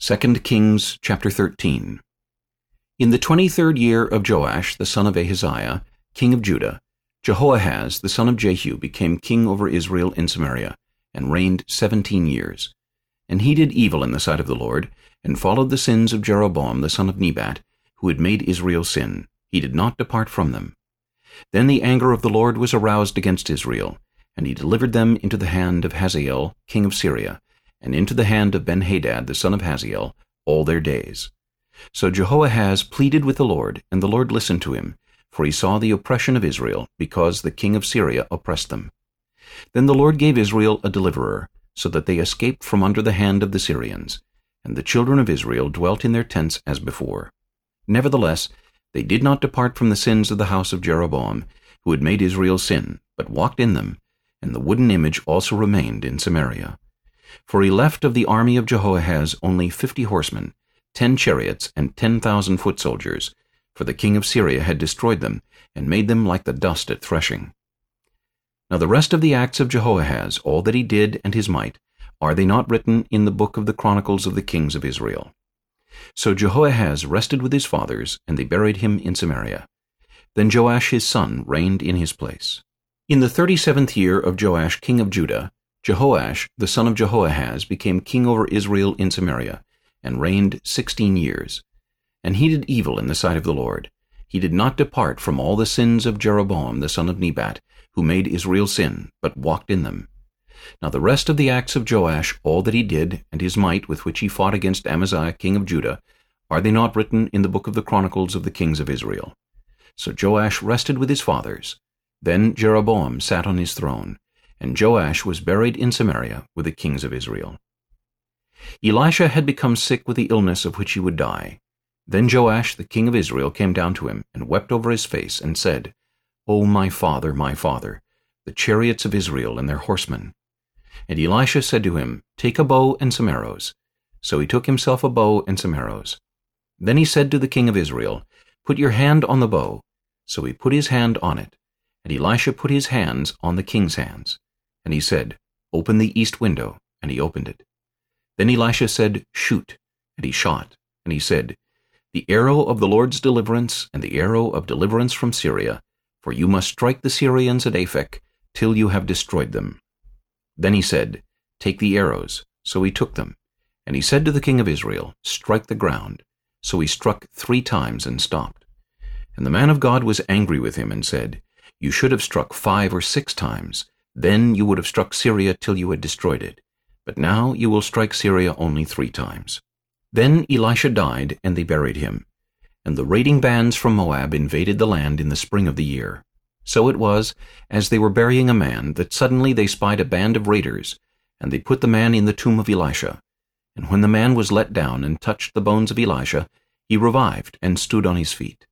2 Kings chapter 13 In the twenty-third year of Joash the son of Ahaziah, king of Judah, Jehoahaz the son of Jehu became king over Israel in Samaria, and reigned seventeen years. And he did evil in the sight of the Lord, and followed the sins of Jeroboam the son of Nebat, who had made Israel sin. He did not depart from them. Then the anger of the Lord was aroused against Israel, and he delivered them into the hand of Hazael king of Syria, and into the hand of Benhadad the son of Hazael, all their days. So Jehoahaz pleaded with the Lord, and the Lord listened to him, for he saw the oppression of Israel, because the king of Syria oppressed them. Then the Lord gave Israel a deliverer, so that they escaped from under the hand of the Syrians, and the children of Israel dwelt in their tents as before. Nevertheless, they did not depart from the sins of the house of Jeroboam, who had made Israel sin, but walked in them, and the wooden image also remained in Samaria. For he left of the army of Jehoahaz only fifty horsemen, ten chariots, and ten thousand foot soldiers, for the king of Syria had destroyed them, and made them like the dust at threshing. Now the rest of the acts of Jehoahaz, all that he did and his might, are they not written in the book of the Chronicles of the kings of Israel? So Jehoahaz rested with his fathers, and they buried him in Samaria. Then Joash his son reigned in his place. In the thirty-seventh year of Joash king of Judah, Jehoash, the son of Jehoahaz, became king over Israel in Samaria, and reigned sixteen years. And he did evil in the sight of the Lord. He did not depart from all the sins of Jeroboam the son of Nebat, who made Israel sin, but walked in them. Now the rest of the acts of Joash, all that he did, and his might with which he fought against Amaziah king of Judah, are they not written in the book of the Chronicles of the kings of Israel? So Joash rested with his fathers, then Jeroboam sat on his throne, and Joash was buried in Samaria with the kings of Israel. Elisha had become sick with the illness of which he would die. Then Joash the king of Israel came down to him, and wept over his face, and said, O my father, my father, the chariots of Israel and their horsemen. And Elisha said to him, Take a bow and some arrows. So he took himself a bow and some arrows. Then he said to the king of Israel, Put your hand on the bow. So he put his hand on it. And Elisha put his hands on the king's hands. And he said, Open the east window. And he opened it. Then Elisha said, Shoot. And he shot. And he said, The arrow of the Lord's deliverance, and the arrow of deliverance from Syria, for you must strike the Syrians at Aphek, till you have destroyed them. Then he said, Take the arrows. So he took them. And he said to the king of Israel, Strike the ground. So he struck three times and stopped. And the man of God was angry with him and said, you should have struck five or six times. Then you would have struck Syria till you had destroyed it. But now you will strike Syria only three times. Then Elisha died, and they buried him. And the raiding bands from Moab invaded the land in the spring of the year. So it was, as they were burying a man, that suddenly they spied a band of raiders, and they put the man in the tomb of Elisha. And when the man was let down and touched the bones of Elisha, he revived and stood on his feet.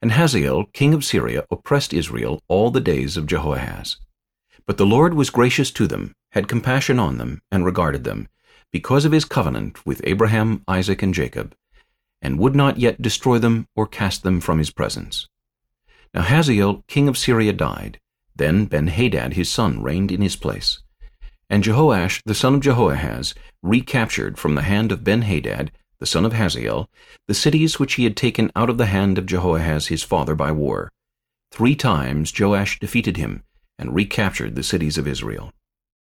And Hazael, king of Syria, oppressed Israel all the days of Jehoahaz. But the Lord was gracious to them, had compassion on them, and regarded them, because of his covenant with Abraham, Isaac, and Jacob, and would not yet destroy them or cast them from his presence. Now Hazael, king of Syria, died. Then Benhadad his son reigned in his place. And Jehoash the son of Jehoahaz recaptured from the hand of Benhadad the son of Hazael, the cities which he had taken out of the hand of Jehoahaz his father by war. Three times Joash defeated him, and recaptured the cities of Israel.